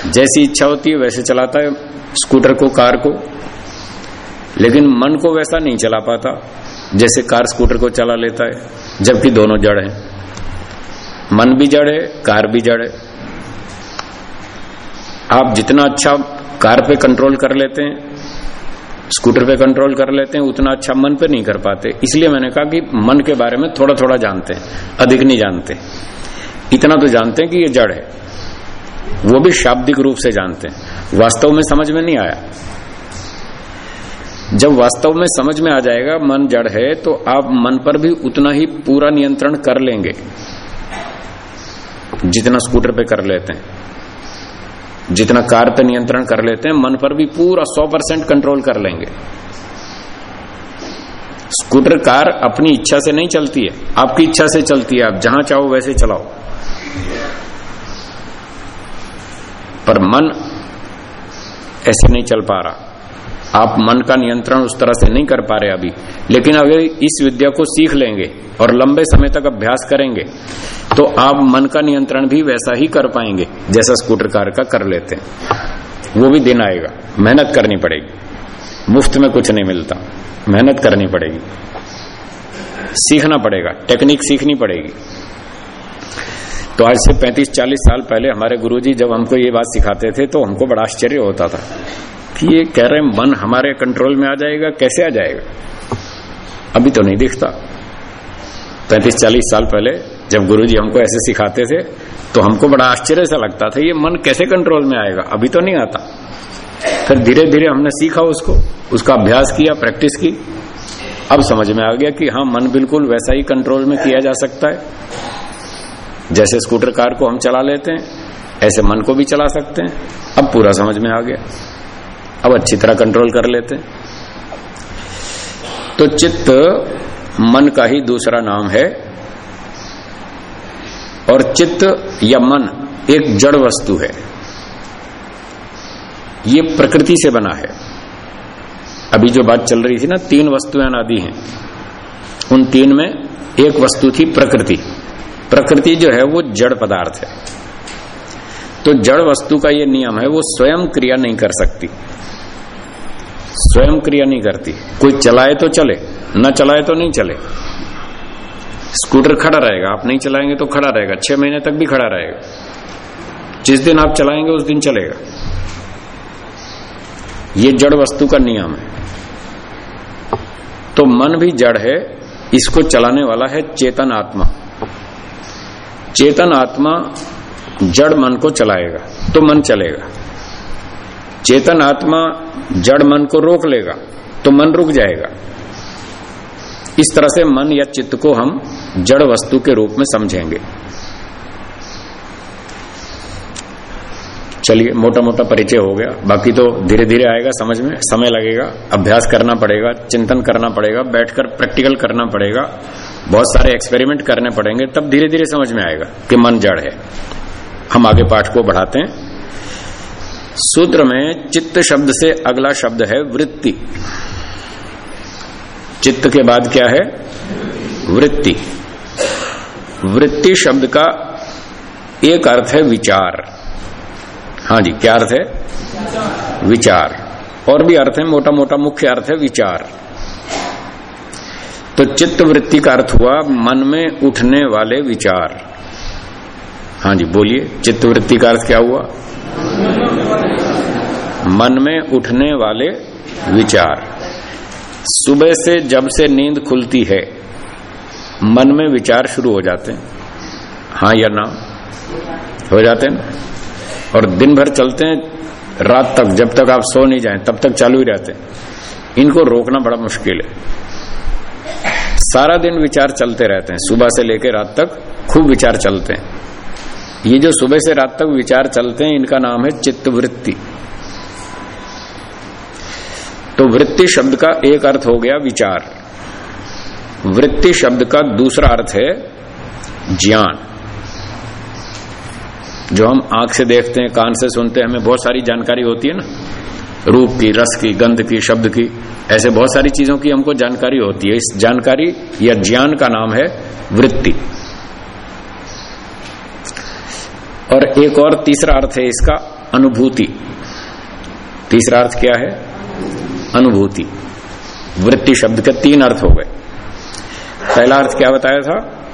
जैसी इच्छा होती है वैसे चलाता है, स्कूटर को, कार को। लेकिन मन को वैसा नहीं चला पाता। जैसे कार स्कूटर को चला लेता है, जबकि दोनों जड़ हैं। मन भी जड़ है, कार भी जड़ है। आप जितना अच्छा कार पे कंट्रोल कर लेते हैं स्कूटर पे कंट्रोल कर लेते हैं, उतना अच्छा मन पे नहीं कर पाते। इसलिए मैंने कहा कि मन के बारे में थोड़ा थोड़ा जानते हैं, अधिक नहीं जानते। इतना तो जानते हैं कि ये जड़ है। वो भी शाब्दिक रूप से जानते हैं। वास्तव में समझ में नहीं आया। जब वास्तव में समझ में आ जाएगा, मन जड़ है तो आप मन पर भी उतना ही पूरा नियंत्रण कर लेंगे, जितना स्कूटर पे कर लेते हैं। जितना कार पे नियंत्रण कर लेते हैं, मन पर भी पूरा सौ परसेंट कंट्रोल कर लेंगे। स्कूटर, कार अपनी इच्छा से नहीं चलती है। आपकी इच्छा से चलती है, आप जहाँ चाहो वैसे चलाओ। पर मन ऐसे नहीं चल पा रहा। आप मन का नियंत्रण उस तरह से नहीं कर पा रहे अभी। लेकिन अगर इस विद्या को सीख लेंगे और लंबे समय तक अभ्यास करेंगे तो आप मन का नियंत्रण भी वैसा ही कर पाएँगे जैसा स्कूटर कार का कर लेते हैं। वो भी दिन आएगा। मेहनत करनी पड़ेगी। मुफ़्त में कुछ नहीं मिलता। मेहनत करनी पड़ेगी। सीखना पड़ेगा। टेक्निक सीखनी पड़ेगी। तो आज से 35-40 साल पहले हमारे गुरुजी जब हमको ये बात सिखाते थे तो हमको बड़ा आश्चर्य होता था। कि ये कह रहे मन हमारे कंट्रोल में आ जाएगा, कैसे आ जाएगा? अभी तो नहीं दिखता। पैंतीस चालीस साल पहले जब गुरुजी हमको ऐसे सिखाते थे तो हमको बड़ा आश्चर्य सा लगता था, ये मन कैसे कंट्रोल में आएगा? अभी तो नहीं आता। फिर धीरे धीरे हमने सीखा उसको, उसका अभ्यास किया प्रैक्टिस की। अब समझ में आ गया कि हाँ मन बिल्कुल वैसा ही कंट्रोल में किया जा सकता है। जैसे स्कूटर कार को हम चला लेते हैं, ऐसे मन को भी चला सकते हैं। अब पूरा समझ में आ गया। अब अच्छी तरह कंट्रोल कर लेते तो चित्त मन का ही दूसरा नाम है। और चित्त या मन एक जड़ वस्तु है। ये प्रकृति से बना है। अभी जो बात चल रही थी ना, तीन वस्तुएँ अनादि हैं। उन तीन में एक वस्तु थी प्रकृति। प्रकृति जो है वो जड़ पदार्थ है। तो जड़ वस्तु का ये नियम है, वो स्वयं क्रिया नहीं कर सकती। स्वयं क्रिया नहीं करती। कोई चलाए तो चले, न चलाए तो नहीं चले। स्कूटर खड़ा रहेगा, आप नहीं चलाएँगे तो खड़ा रहेगा, छह महीने तक भी खड़ा रहेगा। जिस दिन आप चलाएँगे, उस दिन चलेगा। ये जड़ वस्तु का नियम है। तो मन भी जड़ है, इसको चलाने वाला है चेतन आत्मा। चेतन आत्मा जड़ मन को चलाएगा तो मन चलेगा। चेतन आत्मा जड़ मन को रोक लेगा तो मन रुक जाएगा। इस तरह से मन या चित्त को हम जड़ वस्तु के रूप में समझेंगे। चलिए मोटा मोटा परिचय हो गया। बाकी तो धीरे धीरे आएगा समझ में, समय लगेगा, अभ्यास करना पड़ेगा, चिंतन करना पड़ेगा, बैठकर प्रैक्टिकल करना पड़ेगा, बहुत सारे एक्सपेरिमेंट करने पड़ेंगे, तब धीरे धीरे समझ में आएगा कि मन जड़ है। हम आगे पाठ को बढ़ाते हैं। सूत्र में चित्त शब्द से अगला शब्द है वृत्ति। चित्त के बाद क्या है? वृत्ति। वृत्ति शब्द का एक अर्थ है विचार। हाँ जी, क्या अर्थ है? विचार। और भी अर्थ है मोटा मोटा मुख्य अर्थ है विचार। तो चित्त वृत्ति का अर्थ हुआ मन में उठने वाले विचार। हाँ जी, बोलिए, चित्त वृत्ति का अर्थ क्या हुआ? मन में उठने वाले विचार। सुबह से जब से नींद खुलती है, मन में विचार शुरू हो जाते हैं। हाँ या ना? हो जाते हैं। और दिन भर चलते हैं, रात तक, जब तक आप सो नहीं जाएँ, तब तक चालू ही रहते हैं। इनको रोकना बड़ा मुश्किल है। सारा दिन विचार चलते रहते हैं। सुबह से लेकर रात तक खूब विचार चलते हैं। ये जो सुबह से रात तक विचार चलते हैं, इनका नाम है चित्त वृत्ति तो वृत्ति शब्द का एक अर्थ हो गया विचार। वृत्ति शब्द का दूसरा अर्थ है ज्ञान। जो हम आँख से देखते हैं, कान से सुनते हैं, हमें बहुत सारी जानकारी होती है ना। रूप की, रस की, गंध की, शब्द की, ऐसे बहुत सारी चीज़ों की हमको जानकारी होती है। इस जानकारी या ज्ञान का नाम है वृत्ति। और एक और तीसरा अर्थ है इसका अनुभूति। तीसरा अर्थ क्या है? अनुभूति। वृत्ति शब्द के तीन अर्थ हो गए। पहला अर्थ क्या बताया था?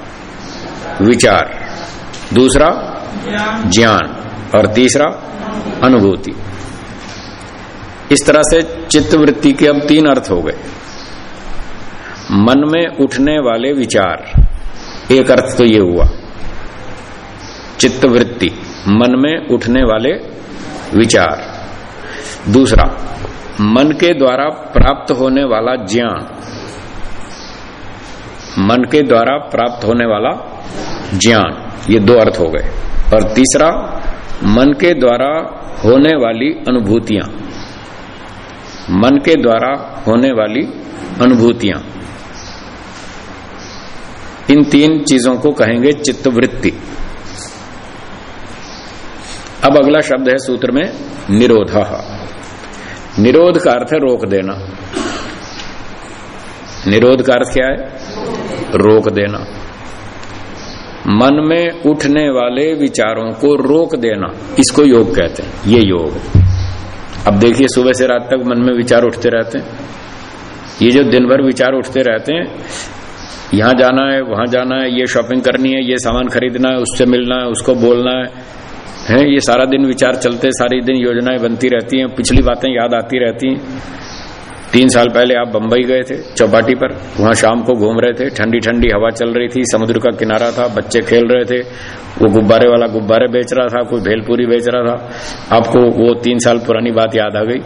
विचार। दूसरा, ज्ञान। और तीसरा, अनुभूति। इस तरह से चित्त वृत्ति के अब तीन अर्थ हो गए। मन में उठने वाले विचार। एक अर्थ तो ये हुआ। चित्त वृत्ति मन में उठने वाले विचार। दूसरा मन के द्वारा प्राप्त होने वाला ज्ञान। मन के द्वारा प्राप्त होने वाला ज्ञान। ये दो अर्थ हो गए। और तीसरा, मन के द्वारा होने वाली अनुभूतियाँ। मन के द्वारा होने वाली अनुभूतियाँ। इन तीन चीज़ों को कहेंगे चित्तवृत्ति। अब अगला शब्द है सूत्र में निरोध। निरोध का अर्थ है रोक देना। निरोध का अर्थ क्या है? रोक देना। मन में उठने वाले विचारों को रोक देना, इसको योग कहते हैं। ये योग। अब देखिए, सुबह से रात तक मन में विचार उठते रहते हैं। ये जो दिन भर विचार उठते रहते हैं, यहाँ जाना है, वहाँ जाना है, ये शॉपिंग करनी है, ये सामान खरीदना है, उससे मिलना है, उसको बोलना है है, ये सारा दिन विचार चलते सारी दिन योजनाएँ बनती रहती हैं, पिछली बातें याद आती रहती हैं। तीन साल पहले आप बंबई गए थे, चौपाटी पर, वहाँ शाम को घूम रहे थे ठंडी ठंडी हवा चल रही थी, समुद्र का किनारा था, बच्चे खेल रहे थे, वो गुब्बारे वाला गुब्बारे बेच रहा था, कोई भेलपुरी बेच रहा था। आपको वो तीन साल पुरानी बात याद आ गई।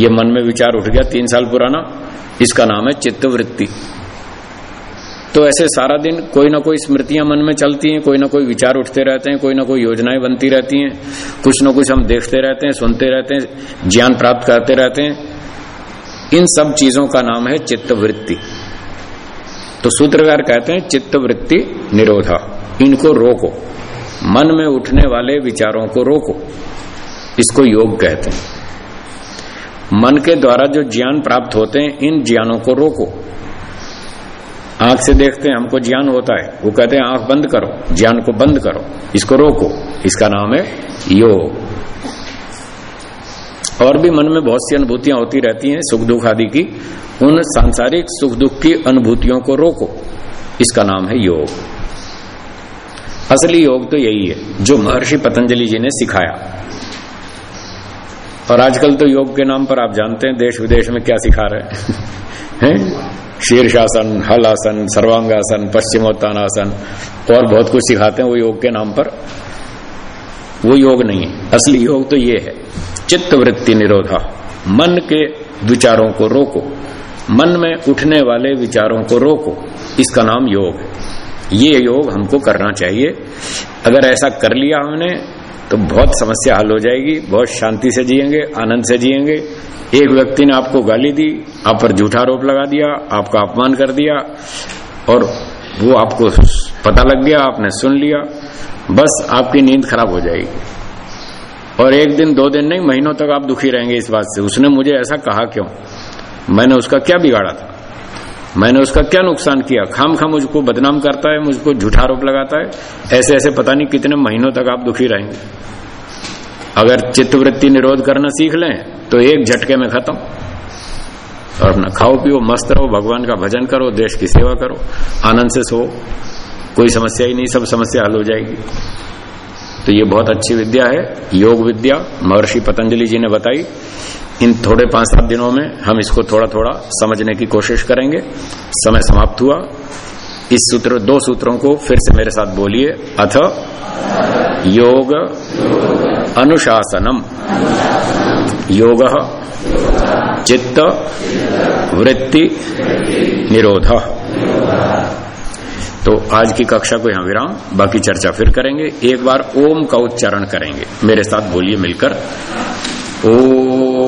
ये मन में विचार उठ गया, तीन साल पुराना, इसका नाम है चित्तवृत्ति। तो ऐसे सारा दिन कोई ना कोई स्मृतियाँ मन में चलती हैं, कोई ना कोई विचार उठते रहते हैं, कोई ना कोई योजनाएँ बनती रहती हैं, कुछ ना कुछ हम देखते रहते हैं, सुनते रहते हैं, ज्ञान प्राप्त करते रहते हैं। इन सब चीज़ों का नाम है चित्तवृत्ति। तो सूत्रकार कहते हैं चित्तवृत्ति निरोधा। इनको रोको। मन में उठने वाले विचारों को रोको। इसको योग कहते हैं। मन के द्वारा जो ज्ञान प्राप्त होते हैं, इन ज्ञानों को रोको। आँख से देखते हैं, हमको ज्ञान होता है। वो कहते हैं, आँख बंद करो, ज्ञान को बंद करो, इसको रोको। इसका नाम है योग। और भी मन में बहुत सी अनुभूतियाँ होती रहती हैं, सुख दुख आदि की। उन सांसारिक सुख दुख की अनुभूतियों को रोको। इसका नाम है योग। असली योग तो यही है, जो महर्षि पतंजलि जी ने सिखाया। और आजकल तो योग के नाम पर आप जानते हैं देश विदेश में क्या सिखा रहे हैं? शीर्षासन हल आसन सर्वांगासन, पश्चिमोत्तानासन। और बहुत कुछ सिखाते हैं वो योग के नाम पर। वो योग नहीं है। असली योग तो ये है। चित्त वृत्ति निरोधा। मन के विचारों को रोको। मन में उठने वाले विचारों को रोको। इसका नाम योग है। ये योग हमको करना चाहिए। अगर ऐसा कर लिया हमने तो बहुत समस्या हल हो जाएगी, बहुत शांति से जिएँगे, आनंद से जिएँगे। एक व्यक्ति ने आपको गाली दी, आप पर झूठा आरोप लगा दिया, आपका अपमान कर दिया, और वो आपको पता लग गया, आपने सुन लिया, बस आपकी नींद खराब हो जाएगी। और एक दिन, दो दिन नहीं, महीनों तक आप दुखी रहेंगे इस बात से। उसने मुझे ऐसा कहा क्यों? मैंने उसका क्या बिगाड़ा था? मैंने उसका क्या नुकसान किया? खाम खाम मुझको बदनाम करता है, मुझको झूठा आरोप लगाता है। ऐसे ऐसे पता नहीं कितने महीनों तक आप दुखी रहेंगे। अगर चित्तवृत्ति निरोध करना सीख लें तो एक झटके में खत्म। और अपना खाओ, पियो, मस्त रहो, भगवान का भजन करो, देश की सेवा करो, आनंद से सो। कोई समस्या ही नहीं, सब समस्या हल हो जाएगी। तो ये बहुत अच्छी विद्या है। योग विद्या, महर्षि पतंजलि जी ने बताई। इन थोड़े पाँच सात दिनों में हम इसको थोड़ा थोड़ा समझने की कोशिश करेंगे। समय समाप्त हुआ। इस सूत्र, दो सूत्रों को फिर से मेरे साथ बोलिए। अथ योग अनुशासनम। योग चित्त वृत्ति निरोध। तो आज की कक्षा को यहाँ विराम, बाकी चर्चा फिर करेंगे। एक बार ओम का उच्चारण करेंगे। मेरे साथ बोलिए मिलकर। ओ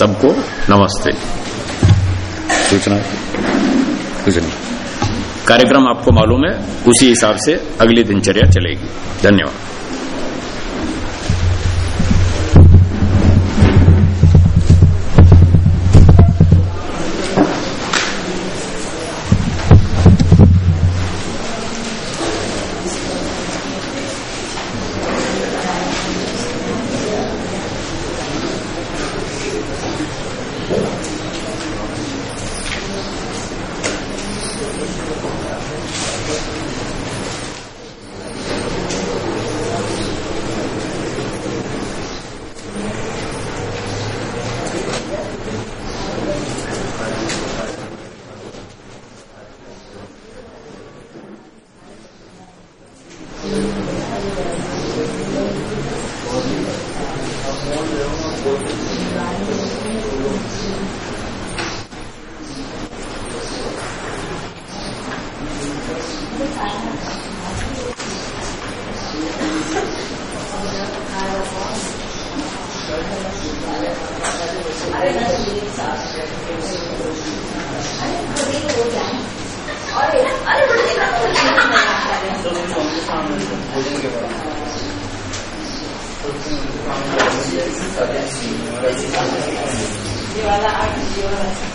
सबको नमस्ते। सूचना? कुछ नहीं। कार्यक्रम आपको मालूम है उसी हिसाब से अगली दिनचर्या चलेगी। धन्यवाद। Lleva la aquí, lleva la